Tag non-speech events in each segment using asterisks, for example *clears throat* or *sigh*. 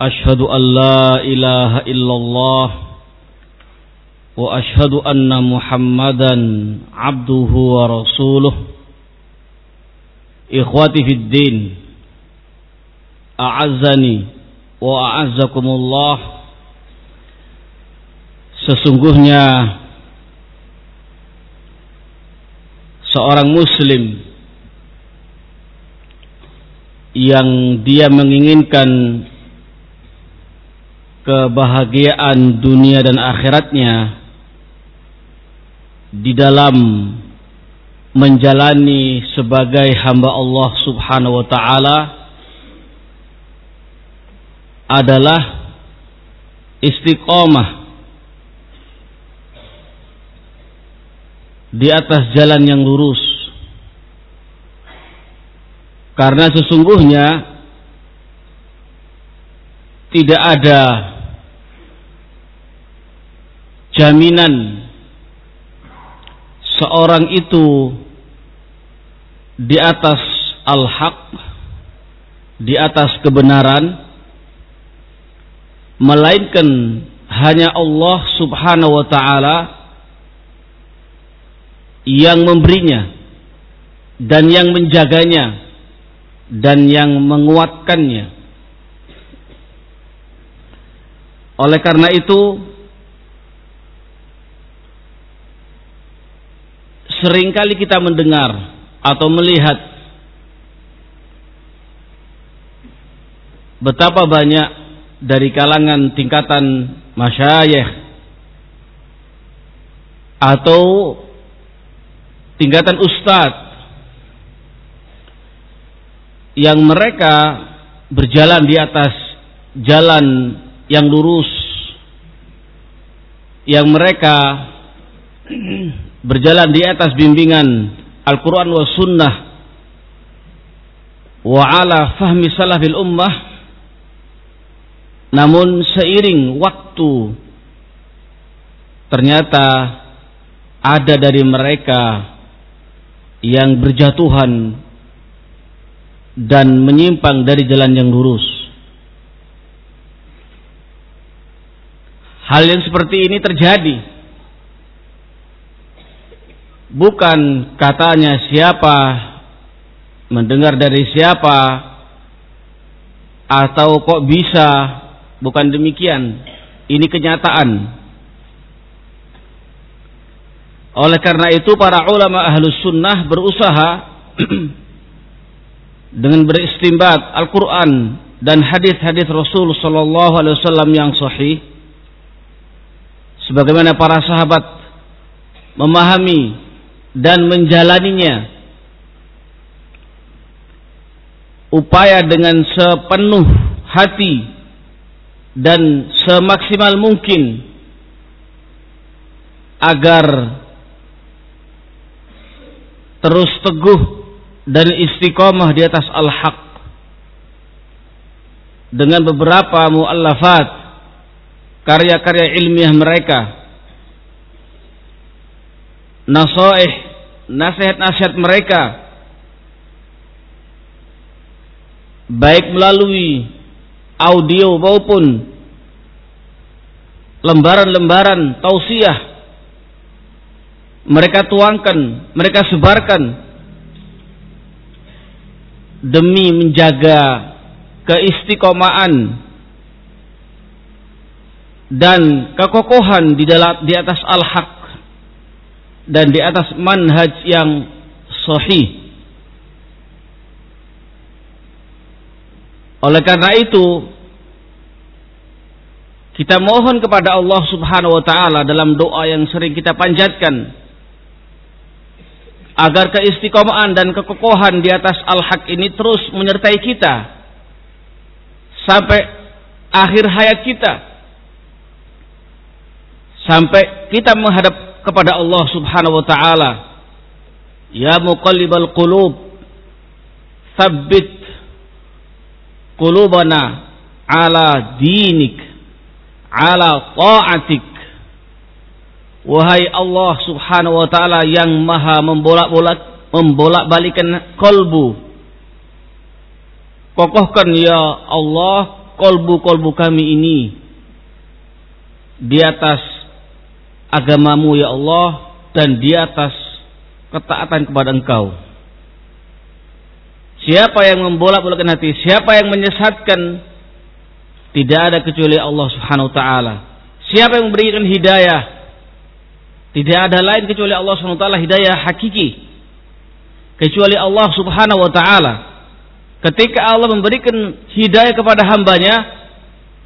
أشهد أن لا إله إلا الله وأشهد أن محمدا عبده ورسوله إخواتي في الدين أعزني وأعزكم الله Sesungguhnya seorang muslim yang dia menginginkan kebahagiaan dunia dan akhiratnya di dalam menjalani sebagai hamba Allah Subhanahu wa taala adalah istiqomah di atas jalan yang lurus. Karena sesungguhnya tidak ada jaminan seorang itu di atas al-haq, di atas kebenaran, melainkan hanya Allah Subhanahu wa taala yang memberinya dan yang menjaganya dan yang menguatkannya. Oleh karena itu, sering kali kita mendengar atau melihat betapa banyak dari kalangan tingkatan masyayikh atau tingkatan ustadz yang mereka berjalan di atas jalan yang lurus yang mereka berjalan di atas bimbingan Al-Quran wa Sunnah wa ala fahmi salafil ummah. Namun seiring waktu ternyata ada dari mereka yang berjatuhan dan menyimpang dari jalan yang lurus. Hal yang seperti ini terjadi bukan katanya siapa mendengar dari siapa atau kok bisa. Bukan demikian. Ini kenyataan. Oleh karena itu para ulama ahlus sunnah berusaha *clears throat* dengan beristimbat Al-Quran dan hadis-hadis Rasul Sallallahu Alaihi Wasallam yang sahih, sebagaimana para sahabat memahami dan menjalaninya. Upaya dengan sepenuh hati dan semaksimal mungkin agar terus teguh dan istiqomah di atas al-haq. Dengan beberapa muallafat karya-karya ilmiah mereka. Nasaih, nasihat-nasihat mereka. Baik melalui audio maupun lembaran-lembaran tausiah. Mereka tuangkan, mereka sebarkan demi menjaga keistiqomaan dan kekokohan di di atas al-haq dan di atas manhaj yang sahih. Oleh karena itu, kita mohon kepada Allah Subhanahu wa taala dalam doa yang sering kita panjatkan agar keistiqomahan dan kekokohan di atas al-haq ini terus menyertai kita sampai akhir hayat kita. Sampai kita menghadap kepada Allah Subhanahu wa taala. Ya muqallibal qulub, tsabbit qulubana ala dinik, ala ta'atik. Wahai Allah Subhanahu wa taala yang Maha membolak-bolak membolak-balikan kolbu. Kokohkan ya Allah kolbu-kolbu kami ini di atas agamamu ya Allah dan di atas ketaatan kepada engkau. Siapa yang membolak-balikkan hati, siapa yang menyesatkan tidak ada kecuali Allah Subhanahu wa taala. Siapa yang memberikan hidayah? Tidak ada lain kecuali Allah Subhanahu wa taala hidayah hakiki. Kecuali Allah Subhanahu wa taala. Ketika Allah memberikan hidayah kepada hambanya,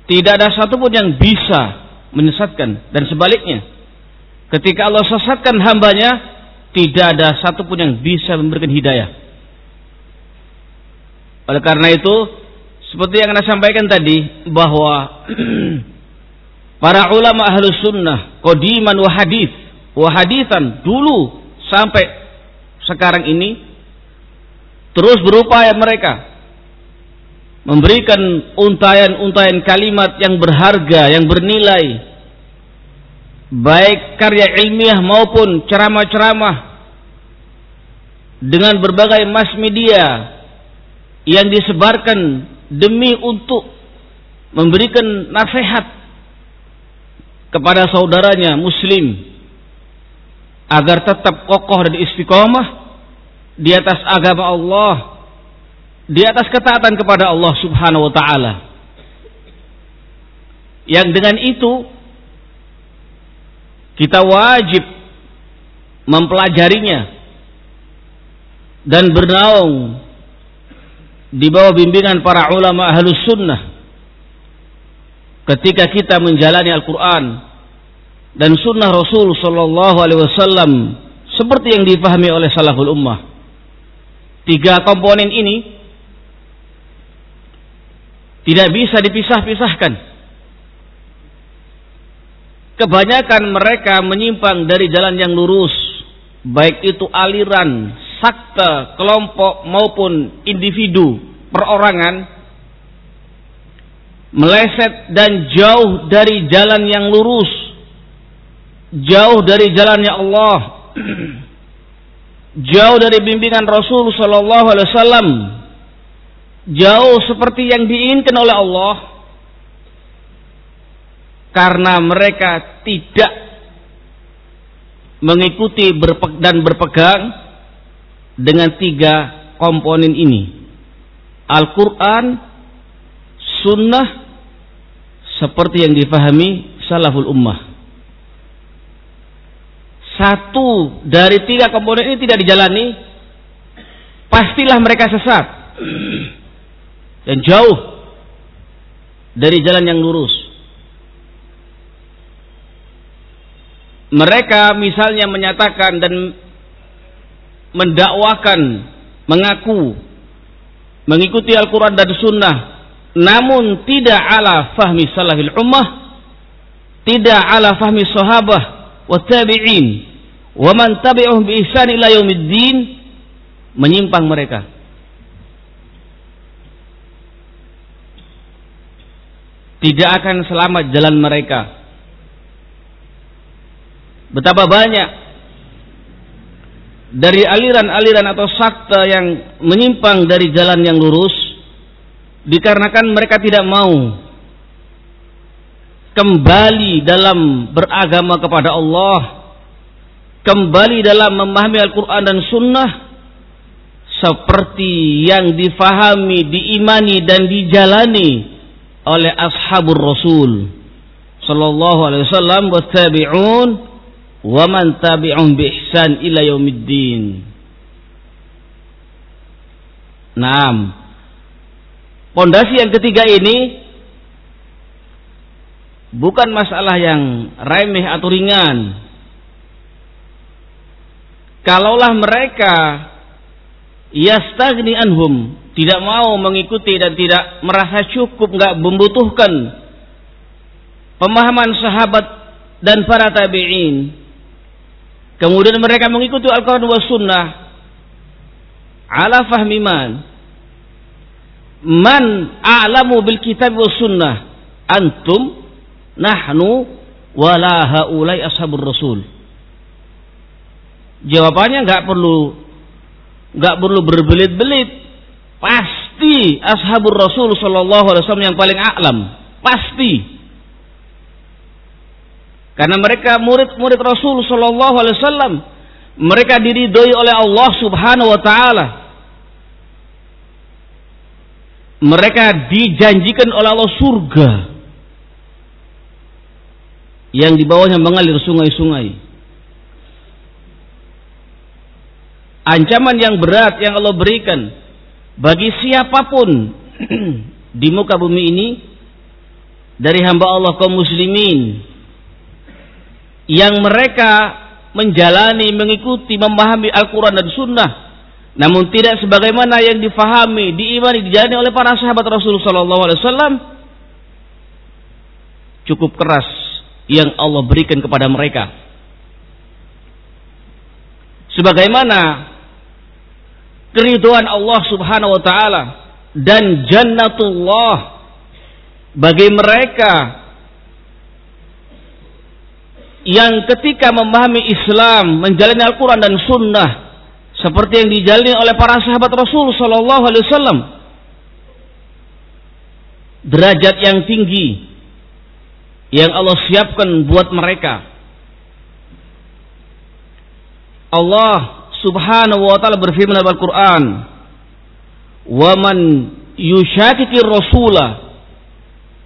tidak ada satupun yang bisa menyesatkan dan sebaliknya. Ketika Allah sesatkan hambanya, tidak ada satupun yang bisa memberikan hidayah. Oleh karena itu, seperti yang Anda sampaikan tadi, bahwa *clears throat* para ulama ahlu sunnah, kodiman wa hadith, dulu sampai sekarang ini, terus berupaya mereka memberikan untayan-untayan kalimat yang berharga, yang bernilai, baik karya ilmiah maupun ceramah-ceramah dengan berbagai mass media yang disebarkan demi untuk memberikan nasihat kepada saudaranya muslim agar tetap kokoh dan istiqomah di atas agama Allah di atas ketaatan kepada Allah Subhanahu wa taala. Yang dengan itu kita wajib mempelajarinya dan bernaung di bawah bimbingan para ulama ahlus sunnah ketika kita menjalani Al-Quran dan sunnah Rasul Sallallahu Alaihi Wasallam seperti yang difahami oleh salaful ummah. Tiga komponen ini tidak bisa dipisah-pisahkan kebanyakan mereka menyimpang dari jalan yang lurus baik itu aliran sakte, kelompok maupun individu, perorangan meleset dan jauh dari jalan yang lurus, jauh dari jalannya Allah, *clears throat* jauh dari bimbingan Rasul Sallallahu Alaihi Wasallam, jauh seperti yang diinginkan oleh Allah, karena mereka tidak mengikuti dan berpegang dengan tiga komponen ini. Al-Quran, Sunnah, seperti yang difahami salaful ummah. Satu dari tiga komponen ini tidak dijalani, pastilah mereka sesat dan jauh dari jalan yang lurus. Mereka misalnya menyatakan dan mendakwakan, mengaku mengikuti Al-Quran dan Sunnah, namun tidak ala fahmi salafil ummah, tidak ala fahmi sahabah wa tabi'in, wa man tabi'uhum bi ihsan ila yaumiddin, menyimpang mereka. Tidak akan selamat jalan mereka. Betapa banyak dari aliran-aliran atau sakta yang menyimpang dari jalan yang lurus dikarenakan mereka tidak mau kembali dalam beragama kepada Allah kembali dalam memahami Al-Quran dan Sunnah seperti yang difahami, diimani dan dijalani oleh ashabur Rasul. Sallallahu alaihi wasallam wa tabi'un wa man tabi'un bi ihsan ila yaumiddin. Naam. Pondasi yang ketiga ini bukan masalah yang remeh atau ringan. Kalaulah mereka yastagni anhum, tidak mau mengikuti dan tidak merasa cukup, nggak membutuhkan pemahaman sahabat dan para tabi'in Kemudian mereka mengikuti Al-Quran wa Sunnah. Ala fahmi man? Man a'lamu bil kitab wa sunnah? Antum nahnu wala haulai ashabur rasul. Jawabannya nggak perlu nggak perlu berbelit-belit. Pasti ashabur Rasul sallallahu alaihi wasallam yang paling a'lam. Pasti. Karena mereka murid-murid Rasul sallallahu alaihi wasallam. Mereka diridhoi oleh Allah Subhanahu wa taala. Mereka dijanjikan oleh Allah surga yang di bawahnya mengalir sungai-sungai. Ancaman yang berat yang Allah berikan bagi siapa pun *clears throat* di muka bumi ini dari hamba Allah kaum muslimin yang mereka menjalani, mengikuti, memahami Al-Quran dan Sunnah. Namun tidak sebagaimana yang difahami, diimani, dijalani oleh para sahabat Rasulullah SAW cukup keras yang Allah berikan kepada mereka. Sebagaimana keriduan Allah Subhanahu wa taala dan jannatullah bagi mereka yang ketika memahami Islam, menjalani Al-Quran dan Sunnah seperti yang dijalani oleh para sahabat Rasul Sallallahu Alaihi Wasallam, derajat yang tinggi yang Allah siapkan buat mereka. Allah Subhanahu wa taala berfirman dalam Al-Qur'an, "Wa man yushaqiqir rasula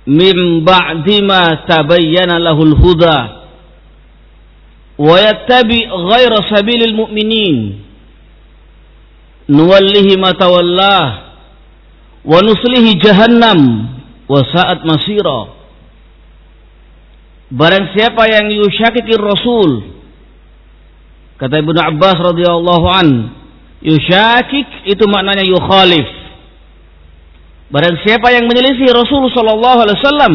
min ba'di ma tabayyana lahul huda wa yattabi ghaira sabilil mu'minin nuwallihi ma tawallah wa nuslihi jahannam wa sa'at masira." Barang siapa yang yusyakikir Rasul Kata Ibnu Abbas radhiyallahu an, yusyakik itu maknanya yukhalif. Barang siapa yang menyelisih Rasul sallallahu alaihi wasallam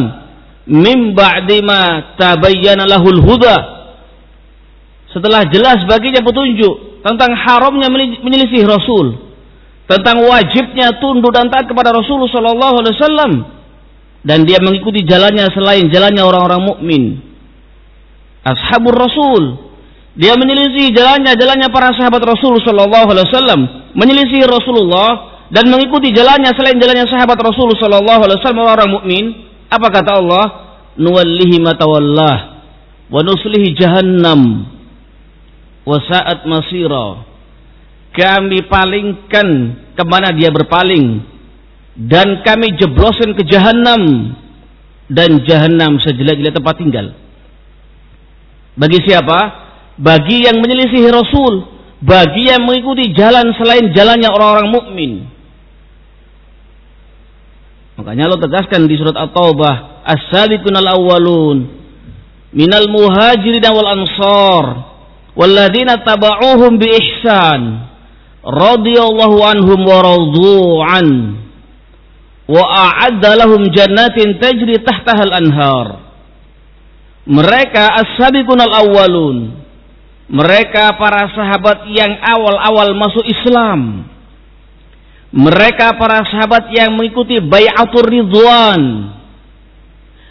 mim ba'di ma tabayyana lahul huda setelah jelas baginya petunjuk tentang haramnya menyelisih Rasul, tentang wajibnya tunduk dan taat kepada Rasul sallallahu alaihi wasallam dan dia mengikuti jalannya selain jalannya orang-orang mukmin. Ashabur Rasul dia menyelisih jalannya jalannya para sahabat Rasul Shallallahu Alaihi Wasallam, menyelisih Rasulullah dan mengikuti jalannya selain jalannya sahabat Rasul Shallallahu Alaihi Wasallam orang mukmin. Apa kata Allah? Nuwallihi matawallah wa nuslihi jahannam wa sa'at masira. Kami palingkan ke mana dia berpaling dan kami jeblosin ke jahanam dan jahanam sejelek-jelek tempat tinggal. Bagi siapa? bagi yang menyelisihi Rasul, bagi yang mengikuti jalan selain jalannya orang-orang mukmin. Makanya Allah tegaskan di surat At-Taubah, "As-sabiqun al-awwalun minal muhajirin wal ansar walladzina taba'uuhum bi ihsan radhiyallahu anhum wa radu an wa a'adda lahum jannatin tajri tahtaha al-anhar." Mereka as-sabiqun al-awwalun mereka para sahabat yang awal-awal masuk Islam. Mereka para sahabat yang mengikuti bayatul ridwan.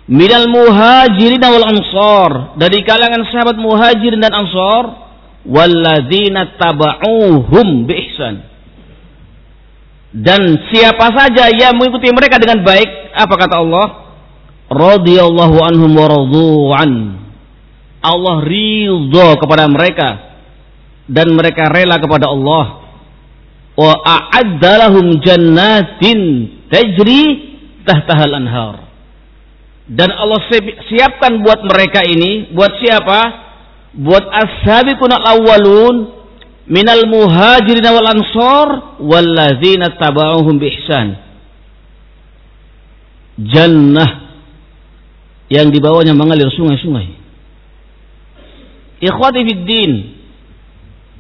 Minal muhajirin wal ansar. Dari kalangan sahabat muhajirin dan ansar. Walladzina taba'uhum biihsan. Dan siapa saja yang mengikuti mereka dengan baik. Apa kata Allah? Radiyallahu anhum wa an Allah ridho kepada mereka dan mereka rela kepada Allah wa a'addalahum jannatin tajri tahtahal anhar dan Allah siapkan buat mereka ini buat siapa buat as-sabiqun al-awwalun minal muhajirin wal ansar walladzina tabauhum bi ihsan jannah yang di bawahnya mengalir sungai-sungai Ikhwati fiddin.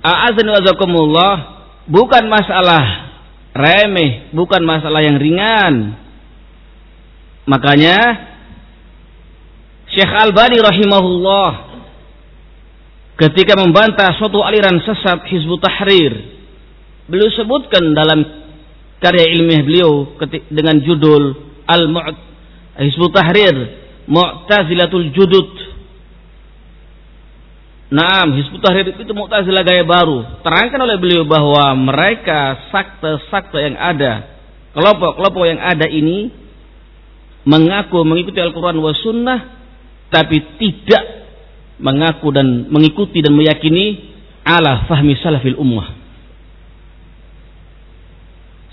A'azan wazakumullah. Bukan masalah remeh. Bukan masalah yang ringan. Makanya Syekh Albani rahimahullah ketika membantah suatu aliran sesat Hizbut Tahrir beliau sebutkan dalam karya ilmiah beliau dengan judul Al-Mu't Hizbut Tahrir Mu'tazilatul Judud Naam, Hizbut Tahrir itu Mu'tazilah gaya baru. Terangkan oleh beliau bahwa mereka sakte-sakte yang ada kelompok-kelompok yang ada ini mengaku mengikuti Al-Quran wa sunnah tapi tidak mengaku dan mengikuti dan meyakini ala fahmi salafil ummah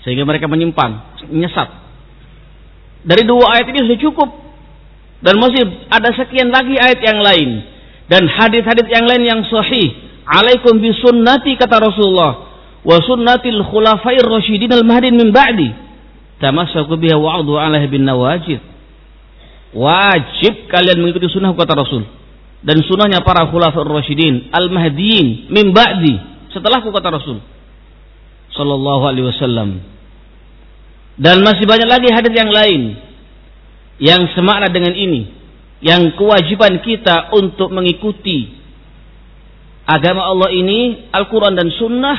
sehingga mereka menyimpang menyesat dari dua ayat ini sudah cukup. Dan masih ada sekian lagi ayat yang lain. Dan hadis-hadis yang lain yang sahih. Alaikum bisunnati kata Rasulullah. Wa sunnatil khulafair rasyidin al mahdin min ba'di. Tamassaku biha wa'adu alaihi bin nawajid wajib kalian mengikuti sunnah kata Rasul. Dan sunnahnya para khulafair rasyidin al mahdiin min ba'di setelahku kata Rasul. Sallallahu alaihi wasallam. Dan masih banyak lagi hadis yang lain. Yang semakna dengan ini. Yang kewajiban kita untuk mengikuti agama Allah ini Al-Quran dan Sunnah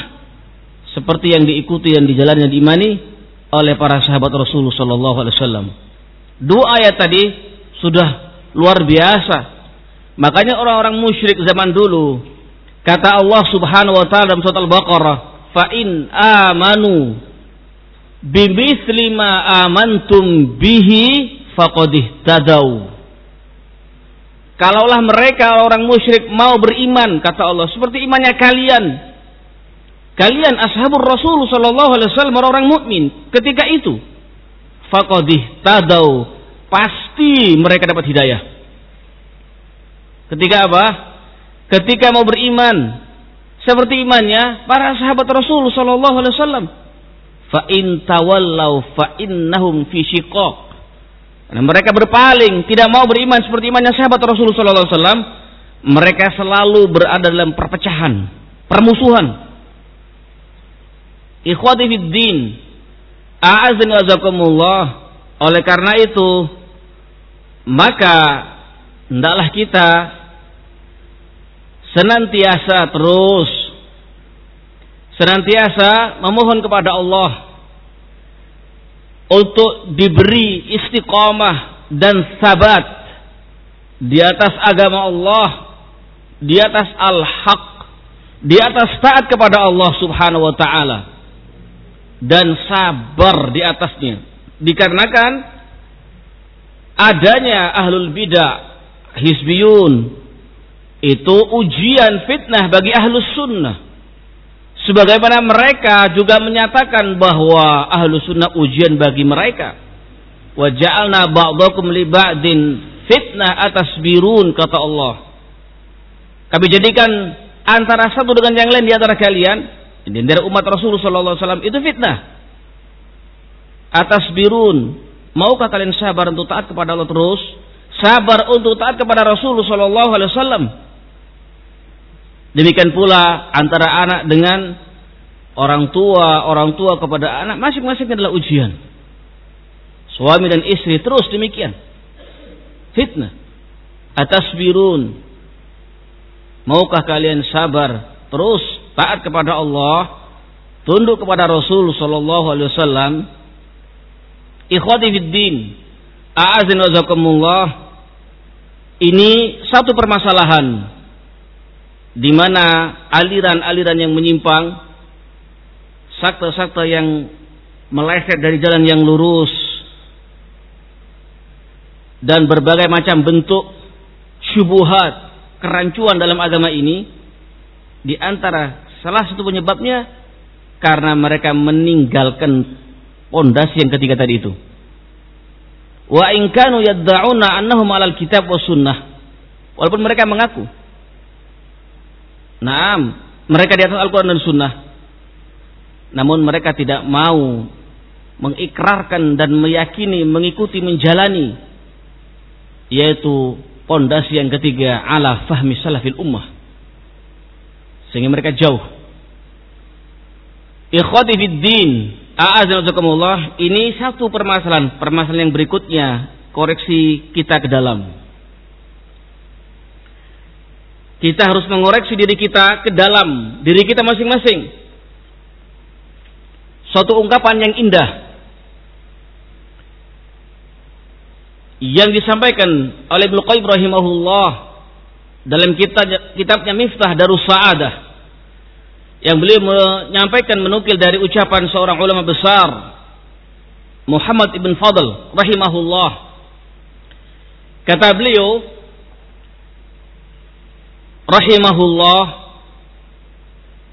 seperti yang diikuti dan dijalani dan diimani oleh para sahabat Rasulullah Sallallahu Alaihi Wasallam. Dua ayat tadi sudah luar biasa. Makanya orang-orang musyrik zaman dulu kata Allah Subhanahu Wa Taala dalam surat Al-Baqarah, "Fa in amanu bimithli ma amantum bihi faqad tadau." Kalaulah mereka orang musyrik mau beriman kata Allah seperti imannya kalian. Kalian ashabur Rasul sallallahu alaihi wasallam orang mukmin ketika itu faqadih tadau pasti mereka dapat hidayah. Ketika apa? Ketika mau beriman seperti imannya para sahabat Rasul sallallahu alaihi wasallam. Fa in tawallau fa innahum fi shiqaq karena mereka berpaling, tidak mau beriman seperti imannya sahabat Rasulullah SAW. Mereka selalu berada dalam perpecahan, permusuhan. Ikhwati fid din, a'azin wazakumullah. Oleh karena itu, maka hendaklah kita senantiasa terus senantiasa memohon kepada Allah untuk diberi istiqomah dan sabat di atas agama Allah, di atas al-haq, di atas taat kepada Allah Subhanahu wa taala dan sabar di atasnya. Dikarenakan adanya ahlul bidah, hizbiyun itu ujian fitnah bagi ahlus sunnah Sebagaimana mereka juga menyatakan bahwa ahlu sunnah ujian bagi mereka. Wa ja'alna ba'dakum li ba'din fitnah atas birun kata Allah. Kami jadikan antara satu dengan yang lain di antara kalian ini dari umat Rasulullah sallallahu alaihi wasallam itu fitnah. Atas birun, maukah kalian sabar untuk taat kepada Allah terus? Sabar untuk taat kepada Rasulullah sallallahu alaihi wasallam Demikian pula antara anak dengan orang tua, orang tua kepada anak masing-masing adalah ujian. Suami dan istri terus demikian. Fitnah. Atas birun. Maukah kalian sabar terus taat kepada Allah, tunduk kepada Rasul sallallahu alaihi wasallam? Ikhwati fid din. A'azin Ini satu permasalahan di mana aliran-aliran yang menyimpang, sakta-sakta yang meleset dari jalan yang lurus, dan berbagai macam bentuk syubuhat, kerancuan dalam agama ini, di antara salah satu penyebabnya karena mereka meninggalkan pondasi yang ketiga tadi itu. Wa in kanu yad'una annahum 'alal kitab was sunnah. Walaupun mereka mengaku Naam, mereka di atas Al-Quran dan Sunnah. Namun mereka tidak mau mengikrarkan dan meyakini, mengikuti, menjalani. Yaitu pondasi yang ketiga ala fahmi salafil ummah. Sehingga mereka jauh. Ikhwati fid din, a'azakumullah, ini satu permasalahan. Permasalahan yang berikutnya, koreksi kita ke dalam. Kita harus mengoreksi diri kita ke dalam diri kita masing-masing. Suatu ungkapan yang indah yang disampaikan oleh Ibnu Qayyim rahimahullah dalam kitab kitabnya Miftah Darus Sa'adah yang beliau menyampaikan menukil dari ucapan seorang ulama besar Muhammad ibn Fadl rahimahullah. Kata beliau rahimahullah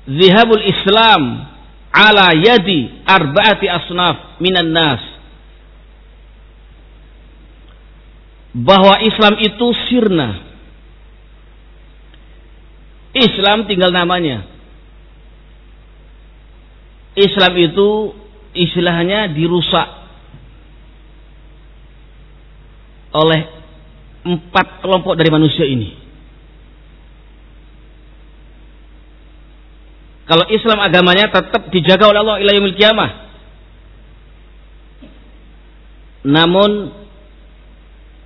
zihabul Islam ala yadi arba'ati asnaf minan nas. Bahwa Islam itu sirna Islam tinggal namanya Islam itu istilahnya dirusak oleh empat kelompok dari manusia ini. Kalau Islam agamanya tetap dijaga oleh Allah ila yaumil kiamah. Namun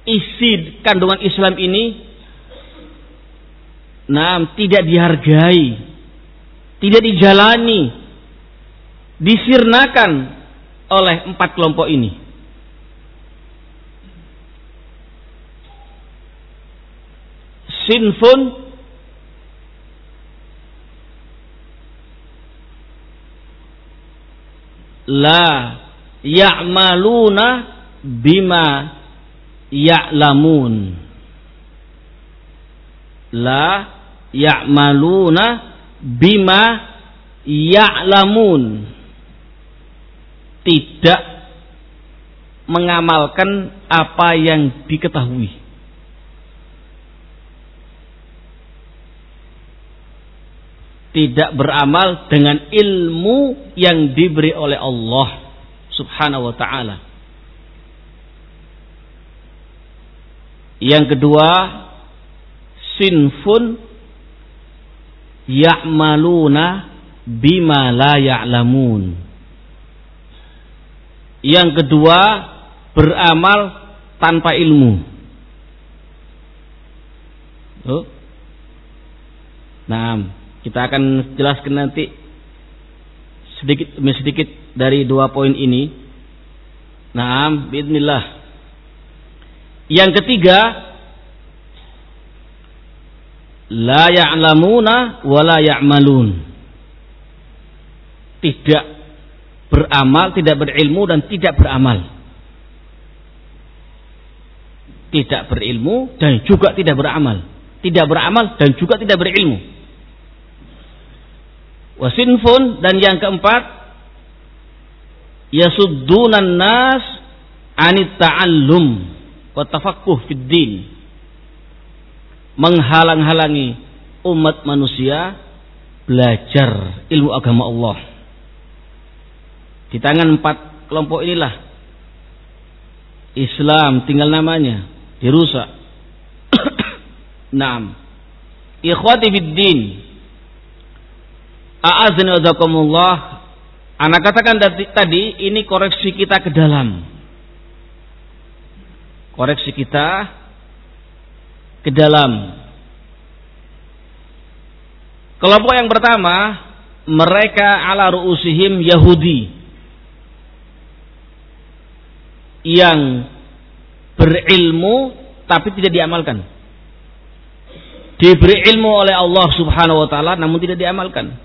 isi kandungan Islam ini nah tidak dihargai, tidak dijalani, disirnakan oleh empat kelompok ini. sinfun la ya'maluna bima ya'lamun la ya'maluna bima ya'lamun tidak mengamalkan apa yang diketahui tidak beramal dengan ilmu yang diberi oleh Allah Subhanahu wa taala. Yang kedua, sinfun ya'maluna bima la ya'lamun. Yang kedua, beramal tanpa ilmu. Oh. Nah, kita akan jelaskan nanti sedikit demi sedikit dari dua poin ini. Naam, bismillah. Yang ketiga, la ya'lamuna wa la ya'malun. Tidak beramal, tidak berilmu dan tidak beramal. Tidak berilmu dan juga tidak beramal. Tidak beramal dan juga tidak berilmu. Wasinfun dan yang keempat yasuddunan nas anit ta'allum wa tafaqquh fid din. Menghalang-halangi umat manusia belajar ilmu agama Allah. Di tangan empat kelompok inilah Islam tinggal namanya dirusak. *coughs* Naam. Ikhwati fid din A'azani wazakumullah. Anak katakan tadi ini koreksi kita ke dalam. Koreksi kita ke dalam. Kelompok yang pertama, mereka ala ru'usihim Yahudi. Yang berilmu tapi tidak diamalkan. Diberi ilmu oleh Allah Subhanahu wa taala namun tidak diamalkan.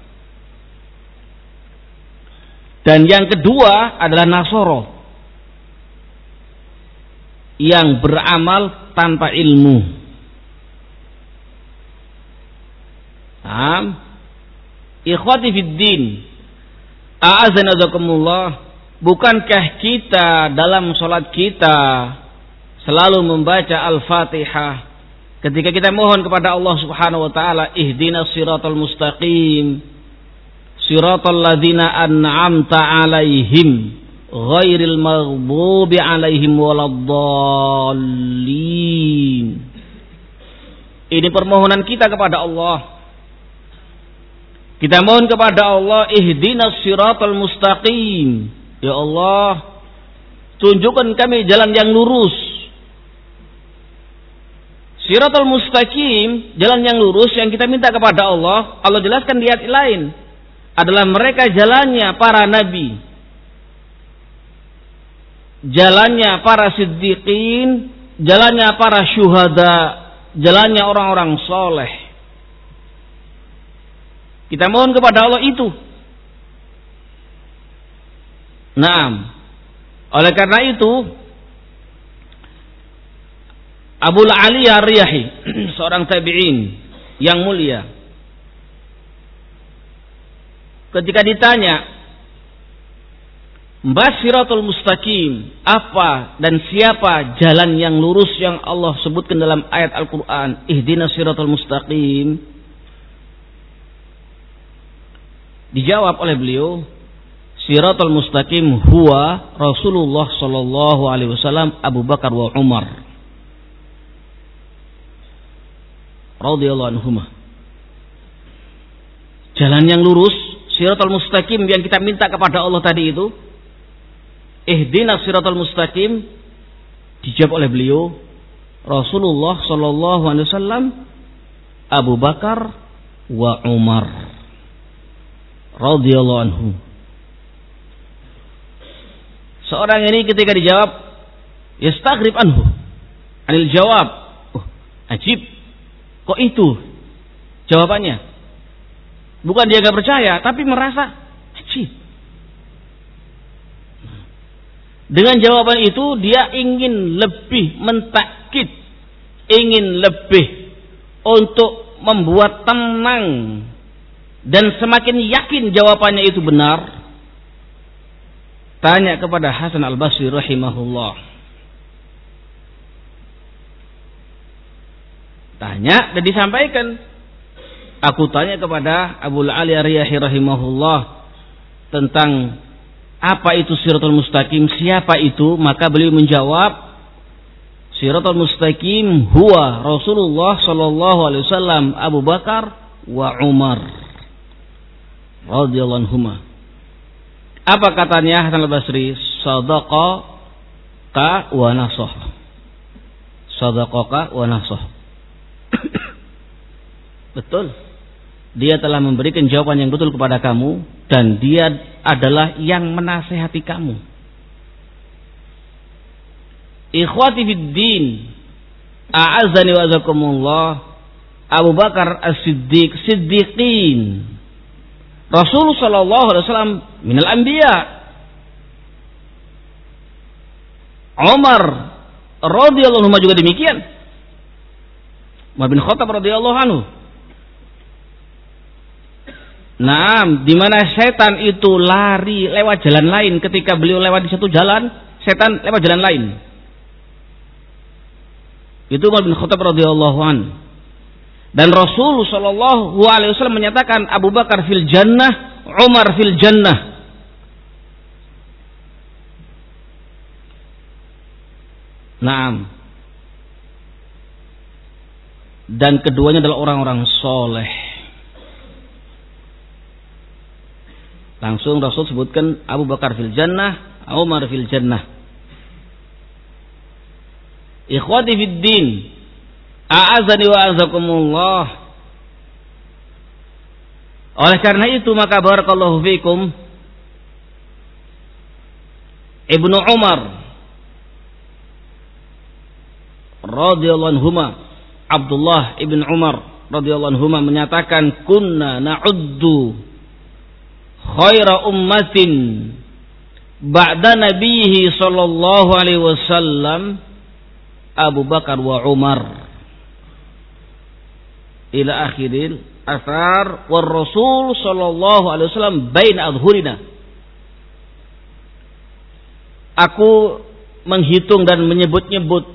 Dan yang kedua adalah Nasoro yang beramal tanpa ilmu. Am Ikhwati fid din. Bukankah kita dalam sholat kita selalu membaca Al-Fatihah? Ketika kita mohon kepada Allah Subhanahu wa taala ihdinas siratal mustaqim. Siratal ladzina an'amta alaihim ghairil maghdubi alaihim waladdallin. Ini permohonan kita kepada Allah kita mohon kepada Allah ihdinas siratal mustaqim. Ya Allah tunjukkan kami jalan yang lurus. Siratul mustaqim, jalan yang lurus yang kita minta kepada Allah, Allah jelaskan di ayat lain adalah mereka jalannya para nabi, jalannya para siddiqin, jalannya para syuhada, jalannya orang-orang soleh. Kita mohon kepada Allah itu. Naam. Oleh karena itu, Abu Ali Riyahi, *clears throat* seorang tabi'in yang mulia, ketika ditanya Basiratul mustaqim apa dan siapa jalan yang lurus yang Allah sebutkan dalam ayat Al-Qur'an ihdinas siratal mustaqim dijawab oleh beliau siratul mustaqim huwa Rasulullah sallallahu alaihi wasallam Abu Bakar wa Umar. Radhiyallahu anhuma jalan yang lurus siratul mustaqim yang kita minta kepada Allah tadi itu ihdinas siratal mustaqim. Dijawab oleh beliau Rasulullah sallallahu alaihi wasallam Abu Bakar wa Umar radhiyallahu anhu. Seorang ini ketika dijawab yastaghrib anhu. Anil jawab oh, ajib. Kok itu? Jawabannya bukan dia gak percaya tapi merasa ajib. Dengan jawaban itu dia ingin lebih mentakid, ingin lebih untuk membuat tenang dan semakin yakin jawabannya itu benar. Tanya kepada Hasan Al-Basri rahimahullah. Tanya dan disampaikan. Aku tanya kepada Abu Ali Riyahi rahimahullah tentang apa itu siratul mustaqim? Siapa itu? Maka beliau menjawab, Siratul mustaqim huwa Rasulullah sallallahu alaihi wasallam Abu Bakar wa Umar radhiyallahu anhuma. Apa katanya Hasan al-Basri? Sadaqa ka wa nasah. Sadaqaka wa nasah. *coughs* Betul dia telah memberikan jawaban yang betul kepada kamu dan dia adalah yang menasehati kamu. Ikhwati fid din, a'azzani wa azakumullah, Abu Bakar As-Siddiq, Siddiqin. Rasul sallallahu alaihi wasallam minal anbiya. Umar radhiyallahu anhu juga demikian. Umar bin Khattab radhiyallahu anhu Nah, di mana setan itu lari lewat jalan lain ketika beliau lewat di satu jalan, setan lewat jalan lain. Itu Umar bin Khattab radhiyallahu an. Dan Rasul sallallahu alaihi wasallam menyatakan Abu Bakar fil jannah, Umar fil jannah. Naam. Dan keduanya adalah orang-orang soleh. Langsung Rasul sebutkan Abu Bakar fil jannah, Umar fil jannah. Ikhwati fid din. A'azani wa azakumullah. Oleh karena itu maka barakallahu fikum Ibnu Umar radhiyallahu anhuma Abdullah ibn Umar radhiyallahu anhuma menyatakan kunna na'uddu khaira ummatin ba'da nabihi sallallahu alaihi wasallam Abu Bakar wa Umar ila akhiril asar war Rasul sallallahu alaihi wasallam bain adhurina Aku menghitung dan menyebut-nyebut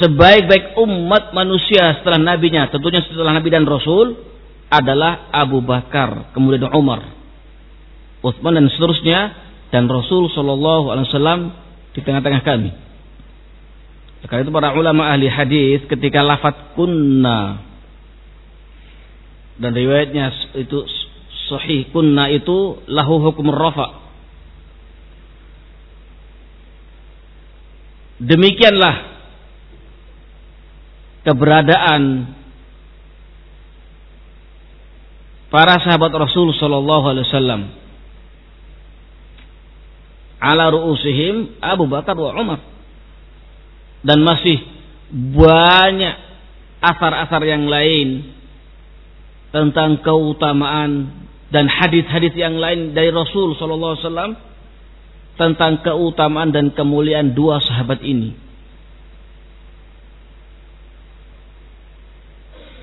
sebaik-baik umat manusia setelah nabinya tentunya setelah nabi dan rasul adalah Abu Bakar, kemudian Umar, Utsman dan seterusnya dan Rasul Shallallahu Alaihi Wasallam di tengah-tengah kami. Karena itu para ulama ahli hadis ketika lafat kunna dan riwayatnya itu sahih kunna itu lahu hukum rafa. Demikianlah keberadaan para sahabat Rasul sallallahu alaihi wasallam ala ru'usihim Abu Bakar wa Umar dan masih banyak asar-asar yang lain tentang keutamaan dan hadis-hadis yang lain dari Rasul sallallahu alaihi wasallam tentang keutamaan dan kemuliaan dua sahabat ini.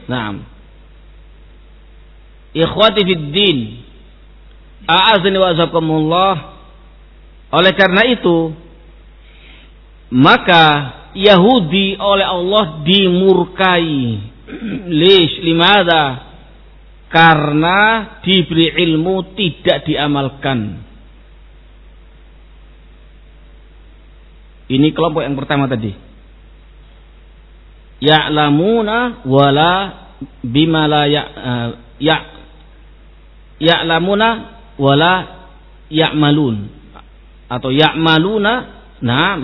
Naam. Ikhwati fid din. A'azni wa. Oleh karena itu, maka Yahudi oleh Allah dimurkai. Lish limada? Karena diberi ilmu tidak diamalkan. Ini kelompok yang pertama tadi. Ya'lamuna wala bima la ya, uh, ya ya'lamuna wala ya'malun atau ya'maluna nah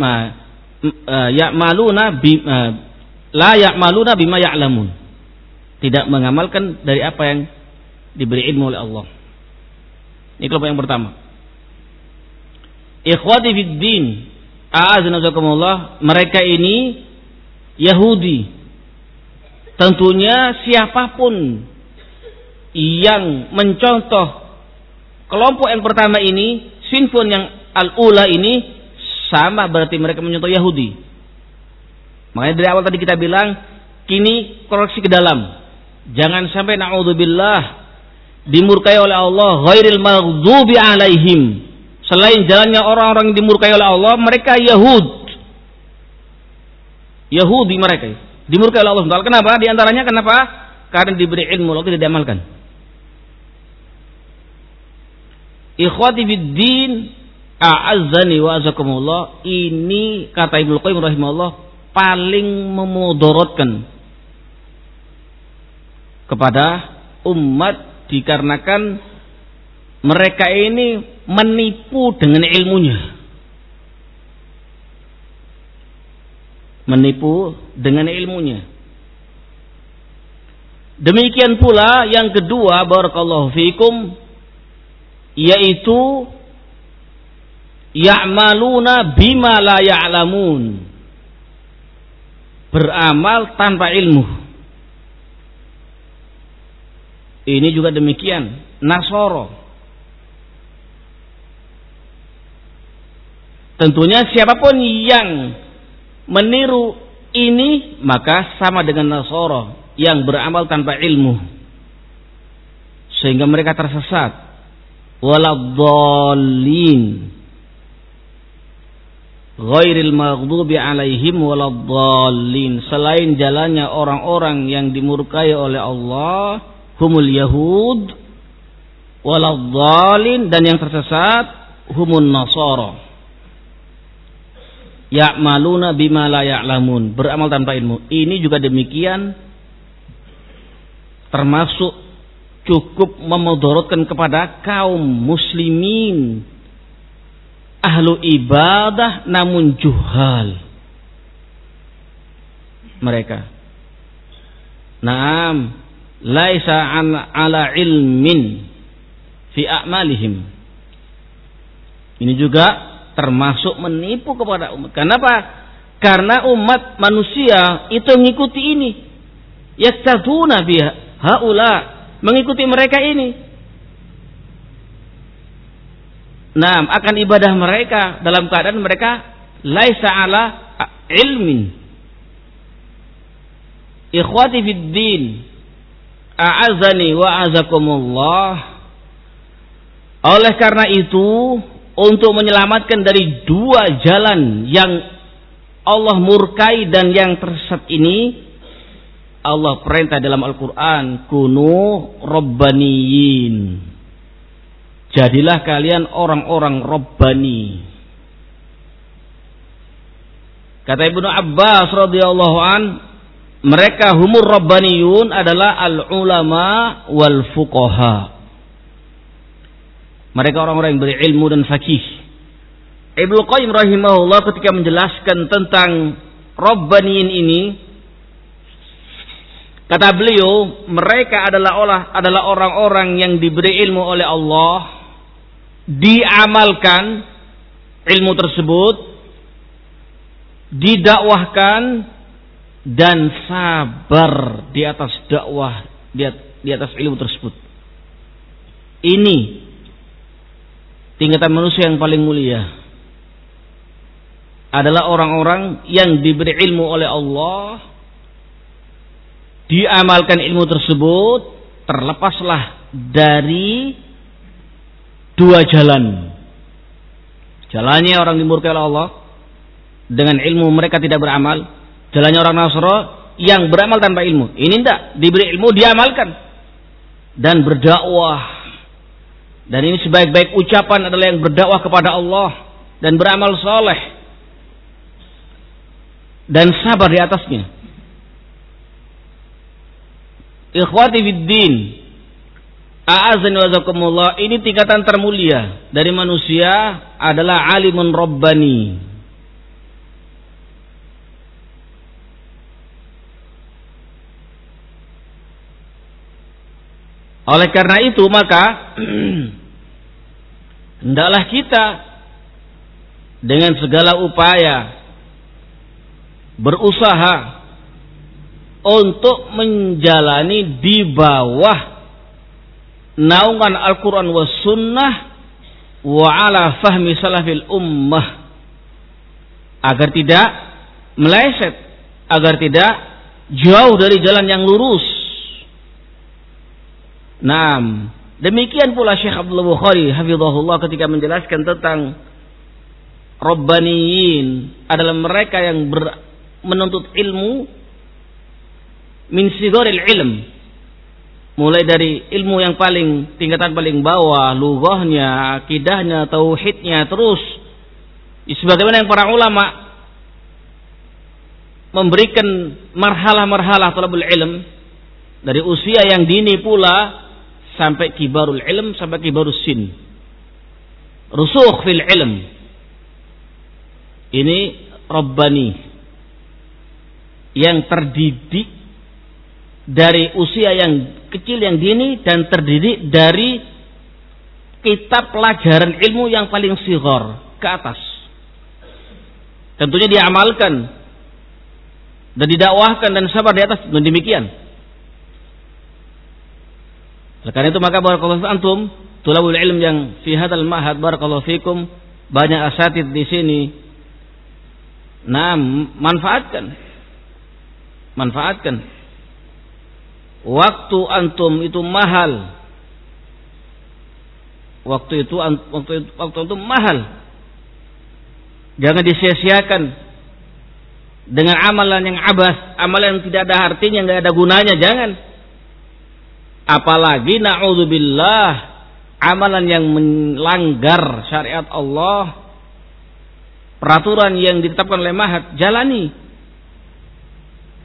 uh, ya'maluna bi uh, la ya'maluna bima ya'lamun. Tidak mengamalkan dari apa yang diberi ilmu oleh Allah. Ini kelompok yang pertama. Ikhwati fid din mereka ini Yahudi. Tentunya siapa pun yang mencontoh kelompok yang pertama ini, sinfon yang al-ula ini sama berarti mereka mencontoh Yahudi. Makanya dari awal tadi kita bilang, kini koreksi ke dalam. Jangan sampai na'udzubillah dimurkai oleh Allah ghairil maghdubi alaihim. Selain jalannya orang-orang yang dimurkai oleh Allah, mereka Yahud. Yahudi mereka. Dimurkai oleh Allah. Kenapa? Di antaranya kenapa? Karena diberi ilmu, lalu tidak diamalkan. Ikhwati din a'azzani wa azakumullah ini kata Ibnu Qayyim rahimahullah paling memudorotkan kepada umat dikarenakan mereka ini menipu dengan ilmunya. Menipu dengan ilmunya. Demikian pula yang kedua barakallahu fikum yaitu ya'maluna bima la ya'lamun. Beramal tanpa ilmu. Ini juga demikian. Nasoro. Tentunya siapa pun yang meniru ini maka sama dengan nasoro. Yang beramal tanpa ilmu. Sehingga mereka tersesat. Waladdallin ghairil maghdubi alaihim waladdallin. Selain jalannya orang-orang yang dimurkai oleh Allah humul yahud waladdallin. Dan yang tersesat humun nasara. Ya'maluna bima la ya'lamun. Beramal tanpa ilmu. Ini juga demikian termasuk cukup memudorotkan kepada kaum muslimin ahlu ibadah namun juhal. Mereka. Naam. Laisa ala ilmin fi a'malihim. Ini juga termasuk menipu kepada umat. Kenapa? Karena umat manusia itu mengikuti ini. Yaktaduna biha haula mengikuti mereka ini. Nah, akan ibadah mereka dalam keadaan mereka laisa ala ilmin. Ikhwati fid din, a'azani wa azakumullah. Oleh karena itu, untuk menyelamatkan dari dua jalan yang Allah murkai dan yang tersesat ini, Allah perintah dalam Al-Quran kunu robbaniyin jadilah kalian orang-orang robbani kata Ibnu Abbas radhiyallahu an mereka humur robbaniyun adalah al-ulama wal fuqaha. Mereka orang-orang yang berilmu dan fakih Ibnu Qayyim rahimahullah ketika menjelaskan tentang robbaniyin ini Kata beliau, mereka adalah olah adalah orang-orang yang diberi ilmu oleh Allah, diamalkan ilmu tersebut, didakwahkan dan sabar di atas dakwah di atas ilmu tersebut. Ini tingkatan manusia yang paling mulia. Adalah orang-orang yang diberi ilmu oleh Allah. Diamalkan ilmu tersebut. Terlepaslah dari dua jalan. Jalannya orang dimurkai oleh Allah. Dengan ilmu mereka tidak beramal. Jalannya orang Nasra yang beramal tanpa ilmu. Ini tidak. Diberi ilmu diamalkan. Dan berdakwah dan ini sebaik-baik ucapan adalah yang berdakwah kepada Allah dan beramal soleh dan sabar di atasnya. Ikhwati fiddin, A'azan wa ini tingkatan termulia dari manusia adalah alimun rabbani. Oleh karena itu maka *clears throat* hendaklah kita dengan segala upaya berusaha untuk menjalani di bawah naungan Al-Quran wa Sunnah wa ala fahmi salafil ummah. Agar tidak meleset agar tidak jauh dari jalan yang lurus. Naam. Demikian pula Syekh Abdullah Bukhari hafizahullah ketika menjelaskan tentang Rabbaniyin adalah mereka yang ber, menuntut ilmu min sigoril ilm mulai dari ilmu yang paling tingkatan paling bawah lughahnya akidahnya tauhidnya terus sebagaimana yang para ulama memberikan marhalah-marhalah talabul ilm dari usia yang dini pula sampai kibarul ilm sampai kibarul sin. Rusukh fil ilm. Ini Rabbani yang terdidik dari usia yang kecil yang dini dan terdidik dari kitab pelajaran ilmu yang paling sigar ke atas. Tentunya diamalkan dan didakwahkan dan sabar di atas dan demikian. Karena itu maka barakallahu antum tulabul ilm yang fi hadzal ma'had barakallahu fikum banyak asatid di sini. Nah, manfaatkan. Manfaatkan. Waktu antum itu mahal. Waktu itu waktu itu, waktu itu mahal. Jangan disia-siakan dengan amalan yang abas, amalan yang tidak ada artinya, nggak ada gunanya, jangan. Apalagi na'udzubillah amalan yang melanggar syariat Allah, peraturan yang ditetapkan oleh Mahat, jalani.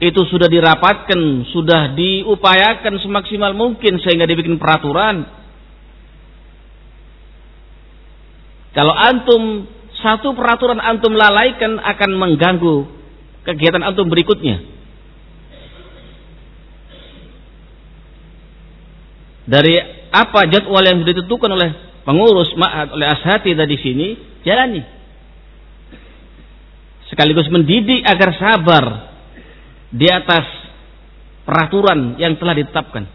Itu sudah dirapatkan, sudah diupayakan semaksimal mungkin sehingga dibikin peraturan. Kalau antum satu peraturan antum lalaikan akan mengganggu kegiatan antum berikutnya. dari apa jadwal yang sudah ditentukan oleh pengurus ma'ad oleh ashati tadi sini jalani sekaligus mendidik agar sabar di atas peraturan yang telah ditetapkan.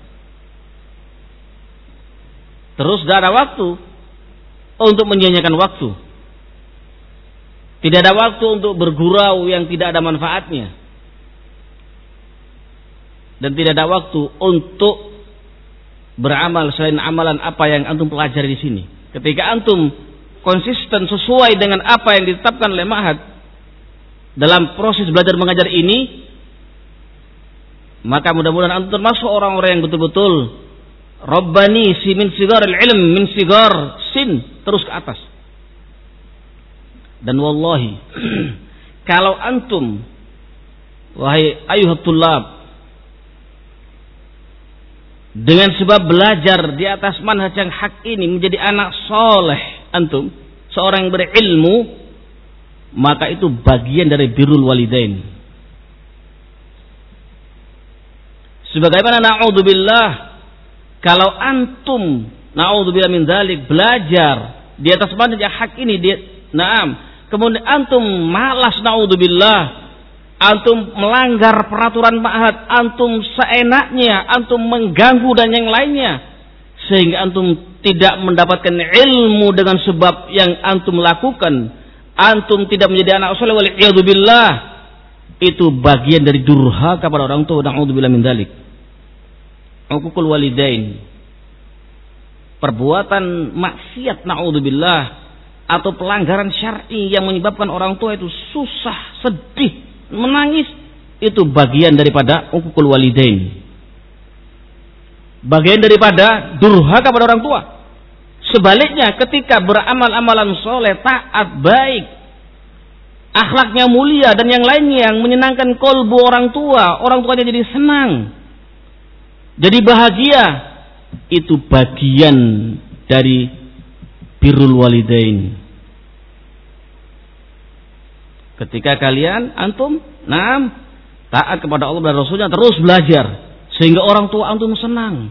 Terus tidak ada waktu untuk menyanyikan waktu. Tidak ada waktu untuk bergurau yang tidak ada manfaatnya. Dan tidak ada waktu untuk beramal selain amalan apa yang antum pelajari di sini. Ketika antum konsisten sesuai dengan apa yang ditetapkan oleh Ma'had dalam proses belajar mengajar ini, maka mudah-mudahan antum termasuk orang-orang yang betul-betul Rabbani si min sigar ilm min sigar sin terus ke atas. Dan wallahi *clears throat* kalau antum wahai ayuhat dengan sebab belajar di atas manhaj yang hak ini menjadi anak soleh antum seorang yang berilmu maka itu bagian dari birrul walidain sebagaimana na'udzubillah kalau antum na'udzubillah min dalik belajar di atas manhaj hak ini dia naam. Kemudian antum malas na'udzubillah antum melanggar peraturan ma'had, antum seenaknya, antum mengganggu dan yang lainnya, sehingga antum tidak mendapatkan ilmu dengan sebab yang antum lakukan. Antum tidak menjadi anak soleh wal billah itu bagian dari durhaka kepada orang tua. Naudzubillah min dzalik uququl walidain. Perbuatan maksiat naudzubillah atau pelanggaran syar'i yang menyebabkan orang tua itu susah sedih menangis itu bagian daripada uququl walidain. Bagian daripada durhaka kepada orang tua. Sebaliknya ketika beramal-amalan soleh, taat, baik, akhlaknya mulia dan yang lainnya yang menyenangkan kolbu orang tua, orang tuanya jadi senang, jadi bahagia, itu bagian dari birrul walidain. Ketika kalian antum, nam, taat kepada Allah dan Rasulnya terus belajar. Sehingga orang tua antum senang.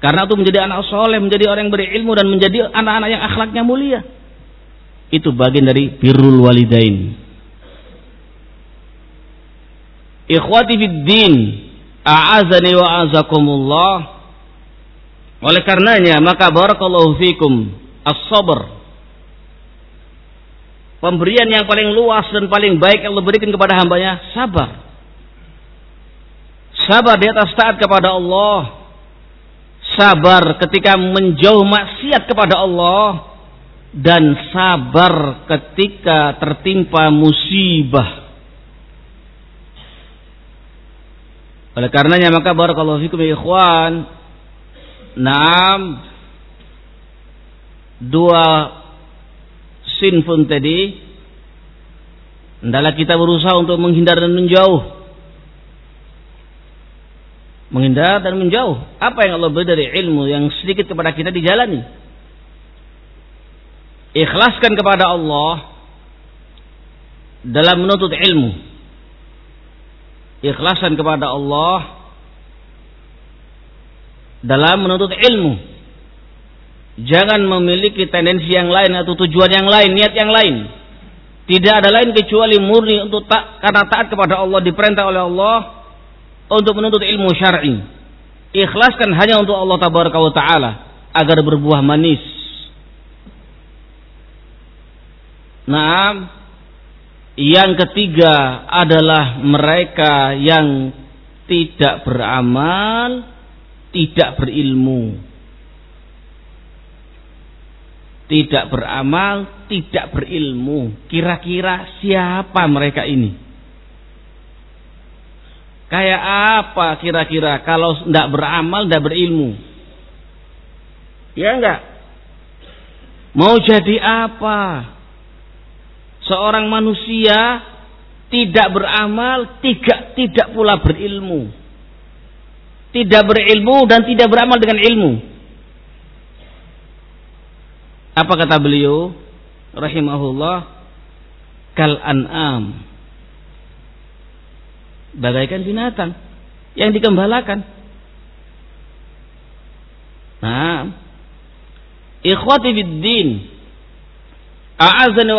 Karena itu menjadi anak soleh, menjadi orang yang berilmu dan menjadi anak-anak yang akhlaknya mulia. Itu bagian dari birrul walidain. Ikhwati fid din, a'azani wa. Oleh karenanya, maka barakallahu fikum as-sabr. Pemberian yang paling luas dan paling baik yang Allah berikan kepada hambanya, sabar. Sabar di atas taat kepada Allah sabar ketika menjauh maksiat kepada Allah dan sabar ketika tertimpa musibah. Oleh karenanya maka barakallahu fikum ya ikhwan. Naam dua sinfun tadi hendaklah kita berusaha untuk menghindar dan menjauh menghindar dan menjauh. Apa yang Allah beri dari ilmu yang sedikit kepada kita dijalani. Ikhlaskan kepada Allah dalam menuntut ilmu. Ikhlaskan kepada Allah dalam menuntut ilmu. Jangan memiliki tendensi yang lain atau tujuan yang lain, niat yang lain. Tidak ada lain kecuali murni untuk tak karena taat kepada Allah diperintah oleh Allah untuk menuntut ilmu syar'i. Ikhlaskan hanya untuk Allah tabaraka wa taala agar berbuah manis. Nah, yang ketiga adalah mereka yang tidak beramal, tidak berilmu. Tidak beramal, tidak berilmu. Kira-kira siapa mereka ini? Kayak apa kira-kira kalau tidak beramal, tidak berilmu? Ya enggak? Mau jadi apa? Seorang manusia tidak beramal, tidak tidak pula berilmu. Tidak berilmu dan tidak beramal dengan ilmu. Apa kata beliau? Rahimahullah. Kal an'am bagaikan binatang yang dikembalakan. Nah, ikhwati biddin, a'azani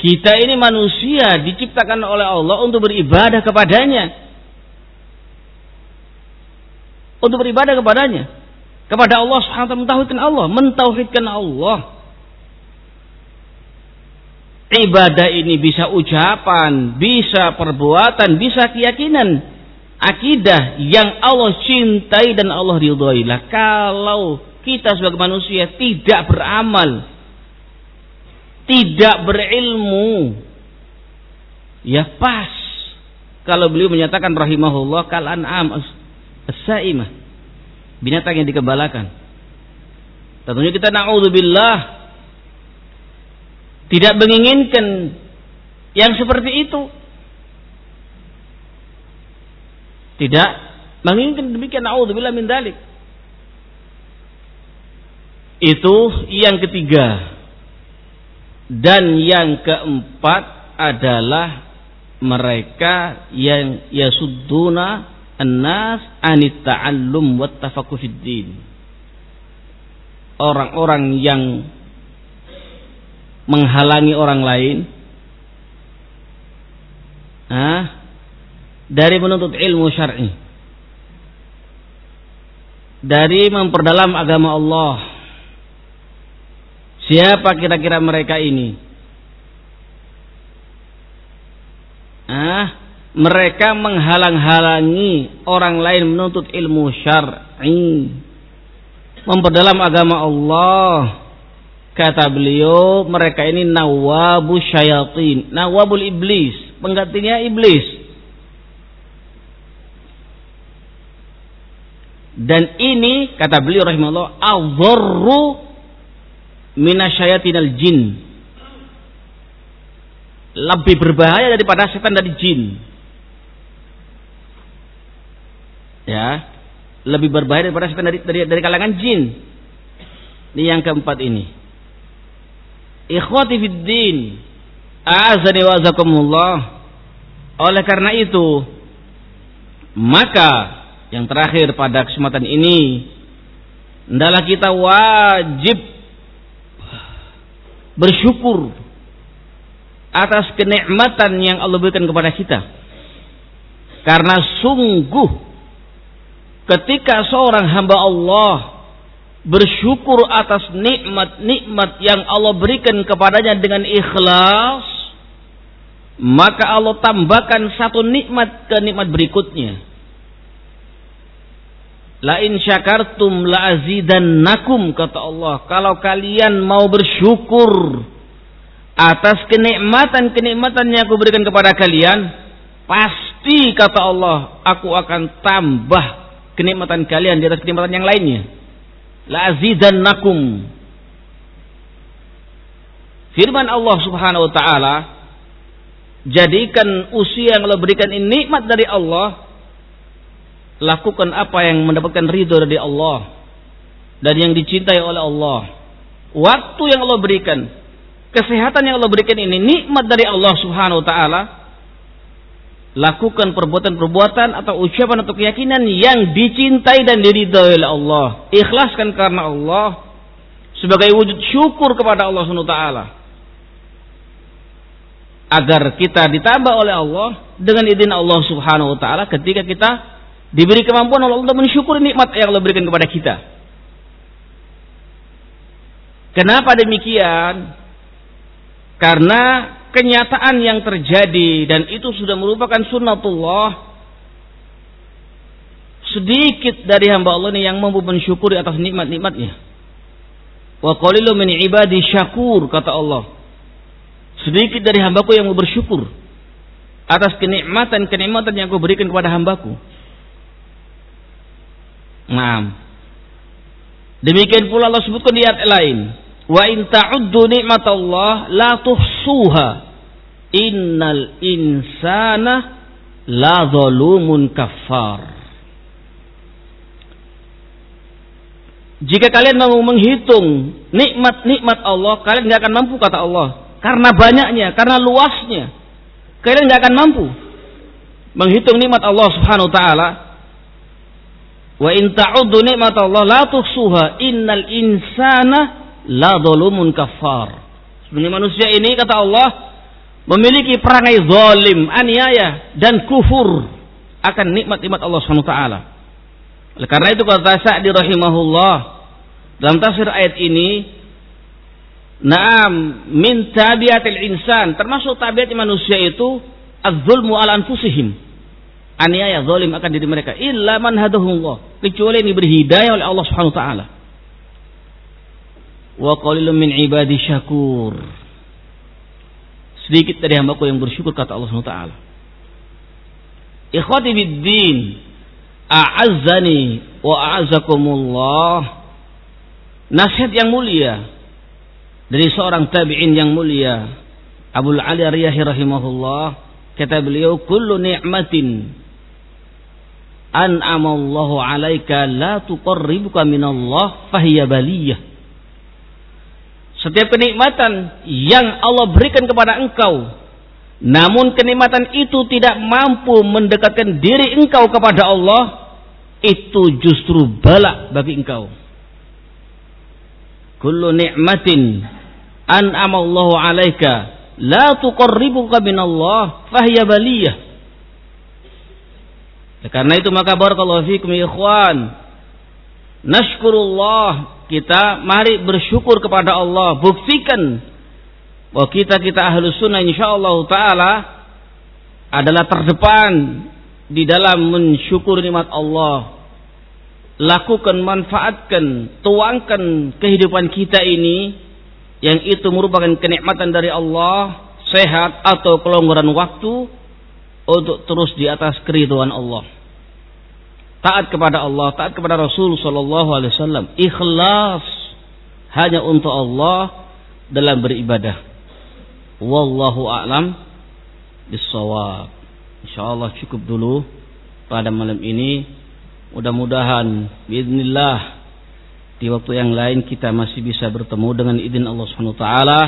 Kita ini manusia diciptakan oleh Allah untuk beribadah kepadanya. Untuk beribadah kepadanya. Kepada Allah ta'ala mentauhidkan Allah. Mentauhidkan Allah ibadah ini bisa ucapan, bisa perbuatan, bisa keyakinan. Akidah yang Allah cintai dan Allah ridhoi. Lah kalau kita sebagai manusia tidak beramal, tidak berilmu, ya pas. Kalau beliau menyatakan rahimahullah kal an'am as-saimah. Binatang yang dikembalakan. Tentunya kita naudzubillah tidak menginginkan yang seperti itu. Tidak menginginkan demikian naudzubillah min dalik. Itu yang ketiga. Dan yang keempat adalah mereka yang yasudduna an-nas anit ta'allum wat tafaqquh Orang-orang yang menghalangi orang lain dari menuntut ilmu syar'i. dari memperdalam agama Allah. Siapa kira-kira mereka ini? Ah, mereka menghalang-halangi orang lain menuntut ilmu syar'i. Memperdalam agama Allah. Kata beliau, mereka ini nawabu syayatin, nawabul iblis, penggantinya iblis. Dan ini kata beliau rahimahullah adzarru minasyayatinal jin. Lebih berbahaya daripada setan dari jin. Ya, lebih berbahaya daripada setan dari dari, dari kalangan jin. Ini yang keempat ini. Ikhwati fid din, azakumullah. Oleh karena itu, maka yang terakhir pada kesempatan ini hendaklah kita wajib bersyukur atas kenikmatan yang Allah berikan kepada kita. Karena sungguh ketika seorang hamba Allah bersyukur atas nikmat-nikmat yang Allah berikan kepadanya dengan ikhlas, maka Allah tambahkan satu nikmat ke nikmat berikutnya La in syakartum la azidannakum kata Allah. Kalau kalian mau bersyukur atas kenikmatan-kenikmatan yang aku berikan kepada kalian, pasti kata Allah, aku akan tambah kenikmatan kalian di atas kenikmatan yang lainnya. La azidannakum. Firman Allah Subhanahu wa taala, jadikan usia yang Allah berikan ini nikmat dari Allah lakukan apa yang mendapatkan ridho dari Allah dan yang dicintai oleh Allah. Waktu yang Allah berikan, kesehatan yang Allah berikan ini nikmat dari Allah Subhanahu wa taala. Lakukan perbuatan-perbuatan atau ucapan atau keyakinan yang dicintai dan diridhoi oleh Allah. Ikhlaskan karena Allah sebagai wujud syukur kepada Allah Subhanahu wa taala. Agar kita ditambah oleh Allah dengan izin Allah Subhanahu wa taala ketika kita Diberi kemampuan oleh Allah mensyukuri nikmat yang Allah berikan kepada kita. Kenapa demikian? Karena kenyataan yang terjadi dan itu sudah merupakan sunnatullah sedikit dari hamba Allah ini yang mampu mensyukuri atas nikmat-nikmatnya. Wa qalilu min ibadi syakur kata Allah. Sedikit dari hambaku yang mau bersyukur atas kenikmatan-kenikmatan yang aku berikan kepada hambaku. Nah. Demikian pula Allah sebutkan di ayat lain. Wa in ta'uddu nikmatallah la tuhsuha. Innal insana la zalumun kafar. Jika kalian mau menghitung nikmat-nikmat Allah, kalian nggak akan mampu kata Allah. Karena banyaknya, karena luasnya. Kalian nggak akan mampu menghitung nikmat Allah Subhanahu wa taala Wa in ta'uddu Allah la tuhsuha innal insana la dhulumun kafar. Sebenarnya manusia ini kata Allah memiliki perangai zalim, aniaya dan kufur akan nikmat-nikmat Allah Subhanahu taala. Oleh karena itu kata Sa'di rahimahullah dalam tafsir ayat ini Naam min tabiatil insan termasuk tabiat manusia itu az-zulmu ala anfusihim aniaya zalim akan diri mereka. Illa man hadahullah. Kecuali ini berhidayah oleh Allah Subhanahu wa taala. Wa qalilun min ibadi syakur. Sedikit dari hambaku yang bersyukur kata Allah Subhanahu wa taala. Ikhwati biddin a'azzani wa a'azzakumullah. Nasihat yang mulia dari seorang tabi'in yang mulia Abu Ali Riyahi rahimahullah kata beliau kullu ni'matin an'amallahu alaika la tuqarribuka minallah fahiya baliyah. Setiap kenikmatan yang Allah berikan kepada engkau, namun kenikmatan itu tidak mampu mendekatkan diri engkau kepada Allah, itu justru balak bagi engkau. Kullu ni'matin an'amallahu alaika la tuqarribuka minallah fahiya baliyah. Karena itu maka barakallahu fikum ya ikhwan. Nashkurullah, kita mari bersyukur kepada Allah, buktikan bahwa kita kita ahlu sunnah insyaallah taala adalah terdepan di dalam mensyukur nikmat Allah. Lakukan, manfaatkan, tuangkan kehidupan kita ini yang itu merupakan kenikmatan dari Allah, sehat atau kelonggaran waktu untuk terus di atas keriduan Allah. Taat kepada Allah, taat kepada Rasul sallallahu alaihi wasallam, ikhlas hanya untuk Allah dalam beribadah. Wallahu a'lam bissawab. Insyaallah cukup dulu pada malam ini. Mudah-mudahan bismillah di waktu yang lain kita masih bisa bertemu dengan izin Allah Subhanahu wa taala.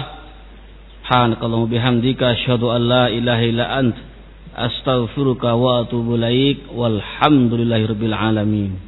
Subhanakallahumma bihamdika asyhadu an la ilaha illa ant astaghfiruka wa atubu ilaik walhamdulillahirabbil alamin.